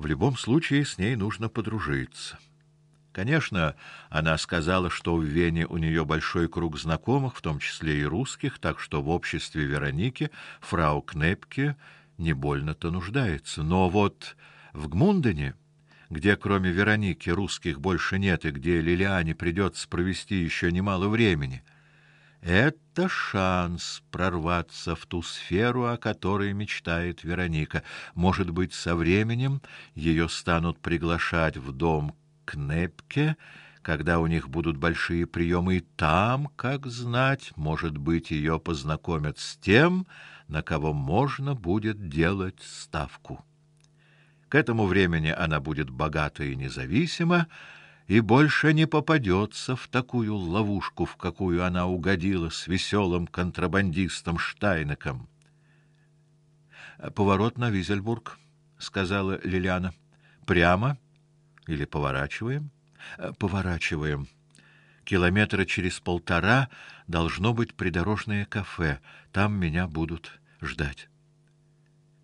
В любом случае с ней нужно подружиться. Конечно, она сказала, что в Вене у нее большой круг знакомых, в том числе и русских, так что в обществе Вероники фрау Кнепке не больно-то нуждается. Но вот в Гмундене, где кроме Вероники русских больше нет и где Лилиане придется провести еще немало времени, это шанс прорваться в ту сферу, о которой мечтает Вероника. Может быть, со временем ее станут приглашать в дом Кнепке, когда у них будут большие приемы, и там, как знать, может быть, ее познакомят с тем, на кого можно будет делать ставку. К этому времени она будет богата и независима, и больше не попадется в такую ловушку, в какую она угодила с веселым контрабандистом Штайнеком. Поворот на Визельбург, сказала Лиляна. Прямо или поворачиваем? Поворачиваем. Километра через полтора должно быть придорожное кафе. Там меня будут ждать.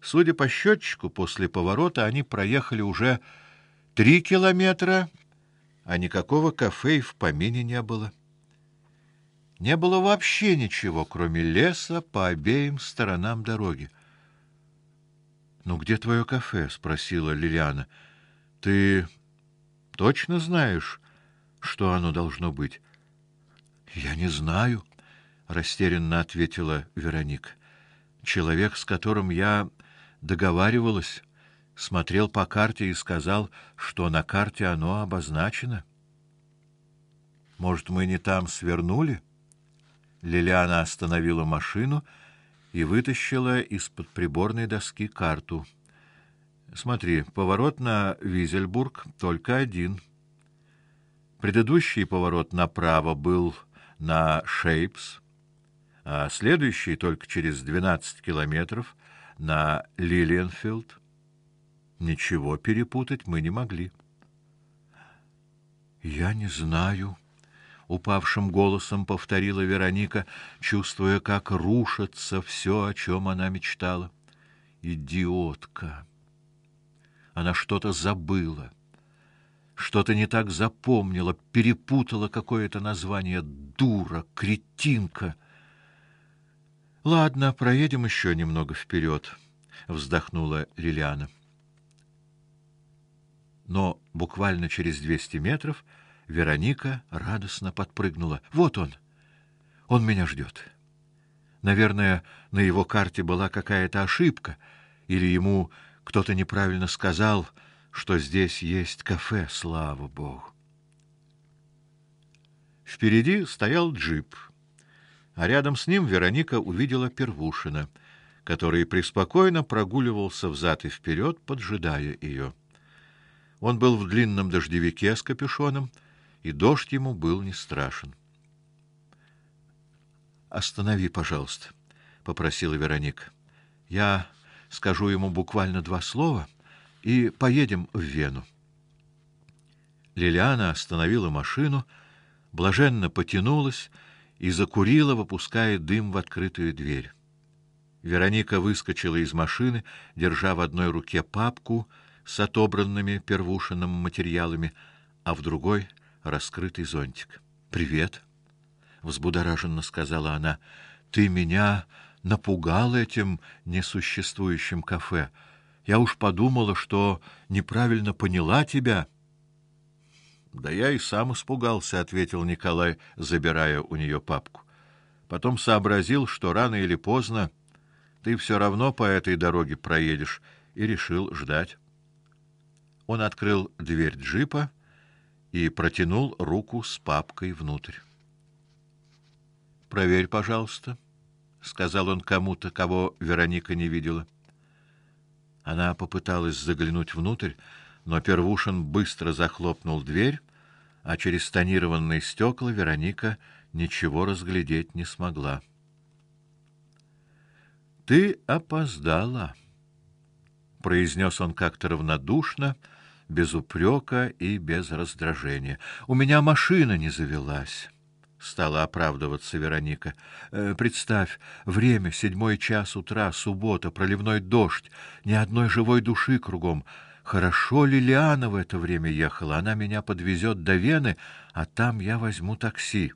Судя по счетчику, после поворота они проехали уже три километра, а никакого кафе и в помине не было. Не было вообще ничего, кроме леса по обеим сторонам дороги. "Ну где твое кафе?" спросила Лилиана. "Ты точно знаешь, что оно должно быть?" "Я не знаю", растерянно ответила Вероника человек, с которым я договаривалась, смотрел по карте и сказал, что на карте оно обозначено. Может, мы не там свернули? Лилиана остановила машину и вытащила из-под приборной доски карту. Смотри, поворот на Визельбург только один. Предыдущий поворот направо был на Шейпс а следующий только через 12 километров на Лилиенфилд. Ничего перепутать мы не могли. Я не знаю, упавшим голосом повторила Вероника, чувствуя, как рушится все, о чем она мечтала. Идиотка. Она что-то забыла. Что-то не так запомнила, перепутала какое-то название. Дура, кретинка. Ладно, проедем еще немного вперед, вздохнула Лилиана. Но буквально через двести метров Вероника радостно подпрыгнула. Вот он. Он меня ждет. Наверное, на его карте была какая-то ошибка, или ему кто-то неправильно сказал, что здесь есть кафе, слава богу. Впереди стоял джип а рядом с ним Вероника увидела Первушина, который преспокойно прогуливался взад и вперед, поджидая ее. Он был в длинном дождевике с капюшоном, и дождь ему был не страшен. Останови, пожалуйста, попросила Вероника. Я скажу ему буквально два слова и поедем в Вену. Лилиана остановила машину, блаженно потянулась и закурила, выпуская дым в открытую дверь. Вероника выскочила из машины, держа в одной руке папку с отобранными первушиным материалами, а в другой раскрытый зонтик. "Привет", взбудораженно сказала она. "Ты меня напугал этим несуществующим кафе. Я уж подумала, что неправильно поняла тебя". Да я и сам испугался, ответил Николай, забирая у нее папку. Потом сообразил, что рано или поздно ты все равно по этой дороге проедешь, и решил ждать. Он открыл дверь джипа и протянул руку с папкой внутрь. Проверь, пожалуйста, сказал он кому-то, кого Вероника не видела. Она попыталась заглянуть внутрь, но Первушин быстро захлопнул дверь, а через тонированные стекла Вероника ничего разглядеть не смогла. Ты опоздала, произнес он как-то равнодушно, без упрека и без раздражения. У меня машина не завелась. Стала оправдываться Вероника. Э, представь, время седьмой час утра, суббота, проливной дождь, ни одной живой души кругом. Хорошо Лилиана в это время ехала, она меня подвезет до Вены, а там я возьму такси.